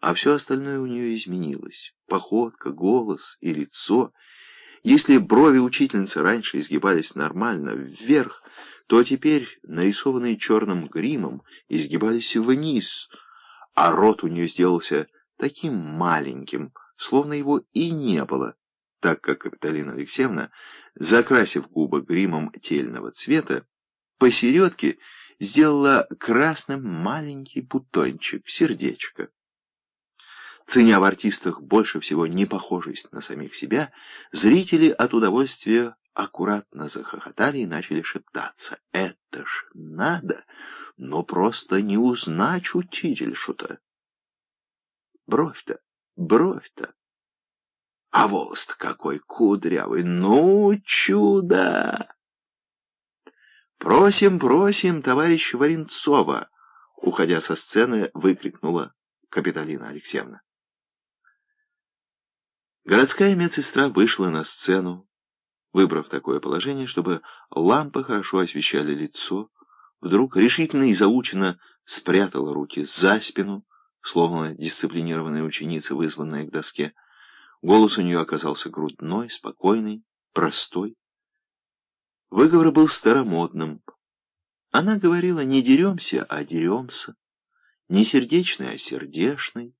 а все остальное у нее изменилось. Походка, голос и лицо. Если брови учительницы раньше изгибались нормально вверх, то теперь, нарисованные черным гримом, изгибались вниз, а рот у нее сделался таким маленьким, словно его и не было, так как Капиталина Алексеевна, закрасив губы гримом тельного цвета, посередке сделала красным маленький бутончик, сердечко. Ценя в артистах больше всего непохожесть на самих себя, зрители от удовольствия аккуратно захохотали и начали шептаться. «Это ж надо! Но просто не узнать учительшу-то!» Бровь-то, бровь-то! А волос-то какой кудрявый! Ну, чудо! «Просим, просим, товарищ Варенцова!» Уходя со сцены, выкрикнула Капиталина Алексеевна. Городская медсестра вышла на сцену, выбрав такое положение, чтобы лампы хорошо освещали лицо, вдруг решительно и заученно спрятала руки за спину, словно дисциплинированная ученица, вызванная к доске. Голос у нее оказался грудной, спокойный, простой. Выговор был старомодным. Она говорила не деремся, а деремся, не сердечный, а сердешный.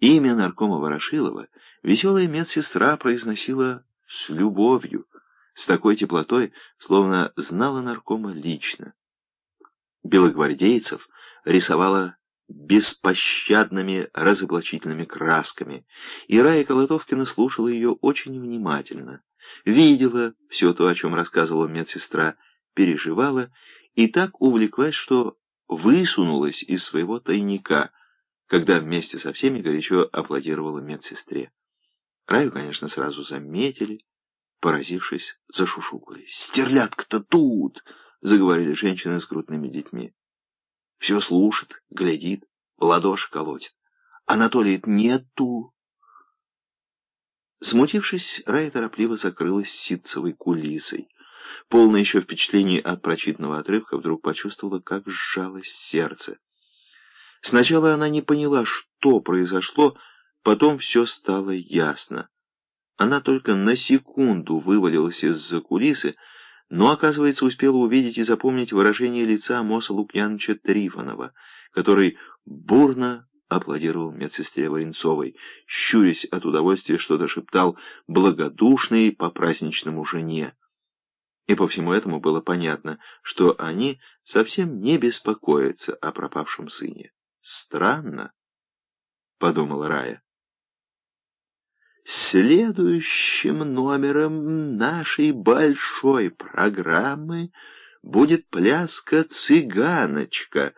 Имя наркома Ворошилова веселая медсестра произносила с любовью, с такой теплотой, словно знала наркома лично. Белогвардейцев рисовала беспощадными разоблачительными красками, и Рая Колотовкина слушала ее очень внимательно, видела все то, о чем рассказывала медсестра, переживала и так увлеклась, что высунулась из своего тайника, когда вместе со всеми горячо аплодировала медсестре. Раю, конечно, сразу заметили, поразившись, зашушукались. «Стерлядка-то тут!» — заговорили женщины с грудными детьми. Все слушает, глядит, ладоши колотит. Анатолий нету. Смутившись, Рая торопливо закрылась ситцевой кулисой. Полное еще впечатление от прочитанного отрывка вдруг почувствовала, как сжалось сердце. Сначала она не поняла, что произошло, потом все стало ясно. Она только на секунду вывалилась из-за кулисы, но, оказывается, успела увидеть и запомнить выражение лица Моса Лукьяновича Трифонова, который бурно аплодировал медсестре Варенцовой, щурясь от удовольствия что-то шептал благодушный по-праздничному жене. И по всему этому было понятно, что они совсем не беспокоятся о пропавшем сыне. «Странно», — подумала Рая. Следующим номером нашей большой программы будет пляска «Цыганочка»,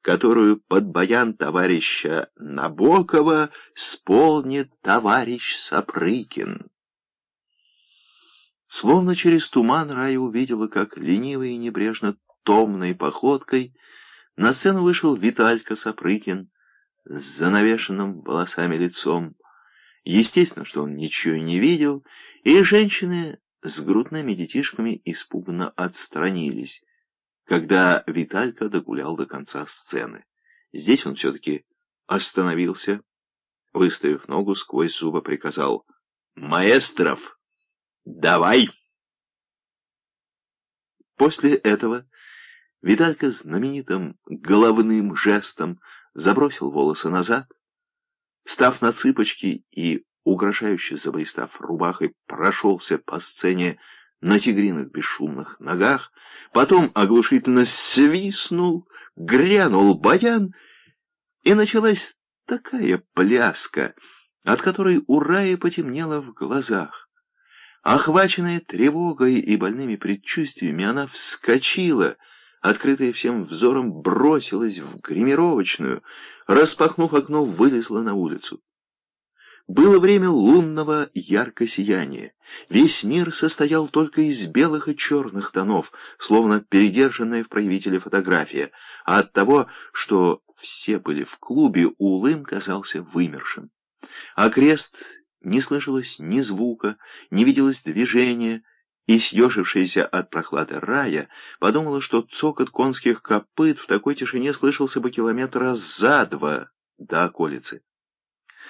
которую под баян товарища Набокова сполнит товарищ Сапрыкин. Словно через туман Рая увидела, как лениво и небрежно томной походкой на сцену вышел Виталька Сапрыкин с занавешенным волосами лицом, Естественно, что он ничего не видел, и женщины с грудными детишками испуганно отстранились, когда Виталька догулял до конца сцены. Здесь он все-таки остановился, выставив ногу сквозь зубы, приказал «Маэстров, давай!» После этого Виталька знаменитым головным жестом забросил волосы назад, Став на цыпочки и угрожающе забоистав рубахой, прошелся по сцене на тигриных бесшумных ногах, потом оглушительно свистнул, грянул баян, и началась такая пляска, от которой у Раи потемнело в глазах. Охваченная тревогой и больными предчувствиями, она вскочила — открытая всем взором, бросилась в гримировочную, распахнув окно, вылезла на улицу. Было время лунного ярко сияния. Весь мир состоял только из белых и черных тонов, словно передержанная в проявителе фотография, а от того, что все были в клубе, улым казался вымершим. А крест не слышалось ни звука, не виделось движения, и, съежившаяся от прохлады рая, подумала, что цокот конских копыт в такой тишине слышался бы километра за два до околицы.